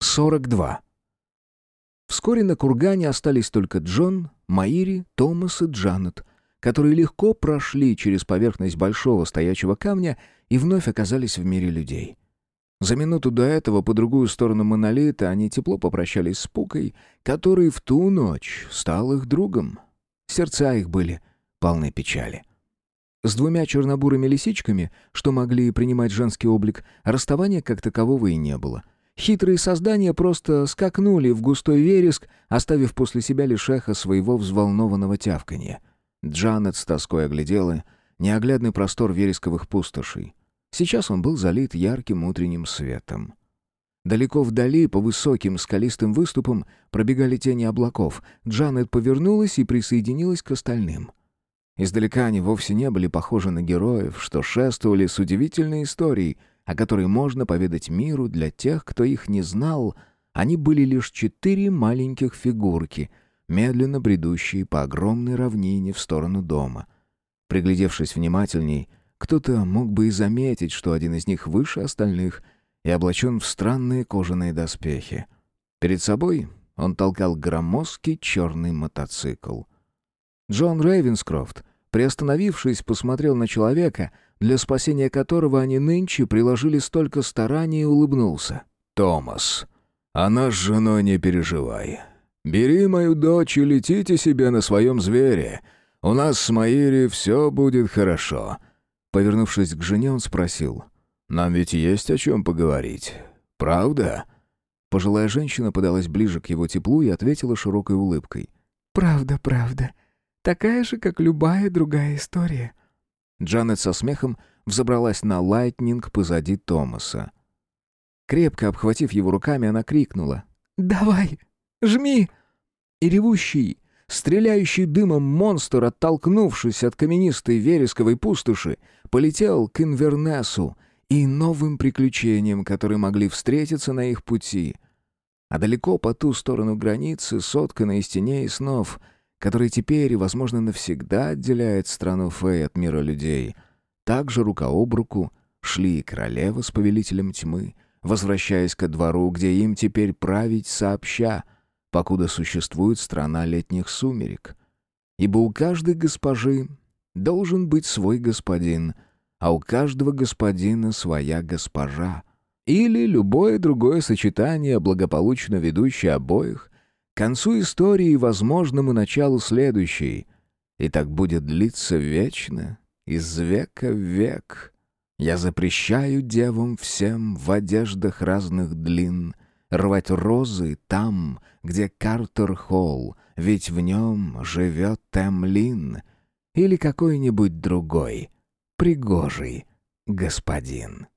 42. Вскоре на кургане остались только Джон, Маири, Томас и Джанет, которые легко прошли через поверхность большого стоячего камня и вновь оказались в мире людей. За минуту до этого по другую сторону монолита они тепло попрощались с Пукой, который в ту ночь стал их другом. Сердца их были полны печали. С двумя чернобурыми лисичками, что могли принимать женский облик, расставания как такового и не было. Хитрые создания просто скакнули в густой вереск, оставив после себя лишь эхо своего взволнованного тявканья. Джанет с тоской оглядела неоглядный простор вересковых пустошей. Сейчас он был залит ярким утренним светом. Далеко вдали, по высоким скалистым выступам, пробегали тени облаков. Джанет повернулась и присоединилась к остальным. Издалека они вовсе не были похожи на героев, что шествовали с удивительной историей, о которой можно поведать миру для тех, кто их не знал. Они были лишь четыре маленьких фигурки, медленно бредущие по огромной равнине в сторону дома. Приглядевшись внимательней, кто-то мог бы и заметить, что один из них выше остальных и облачен в странные кожаные доспехи. Перед собой он толкал громоздкий черный мотоцикл. Джон Рейвенскрофт Приостановившись, посмотрел на человека, для спасения которого они нынче приложили столько стараний улыбнулся. «Томас, она с женой не переживай. Бери мою дочь и летите себе на своем звере. У нас с Маири все будет хорошо». Повернувшись к жене, он спросил. «Нам ведь есть о чем поговорить. Правда?» Пожилая женщина подалась ближе к его теплу и ответила широкой улыбкой. «Правда, правда. Такая же, как любая другая история». Джанет со смехом взобралась на лайтнинг позади Томаса. Крепко обхватив его руками, она крикнула. «Давай, жми!» И ревущий, стреляющий дымом монстр, оттолкнувшись от каменистой вересковой пустоши, полетел к Инвернесу и новым приключениям, которые могли встретиться на их пути. А далеко по ту сторону границы, сотканной из теней и снов — который теперь и, возможно, навсегда отделяет страну Фэй от мира людей. Также рука об руку шли и королева с повелителем тьмы, возвращаясь ко двору, где им теперь править сообща, покуда существует страна летних сумерек. Ибо у каждой госпожи должен быть свой господин, а у каждого господина своя госпожа. Или любое другое сочетание, благополучно ведущее обоих к концу истории и возможному началу следующей. И так будет длиться вечно, из века в век. Я запрещаю девам всем в одеждах разных длин рвать розы там, где Картер-Холл, ведь в нем живет Темлин или какой-нибудь другой пригожий господин.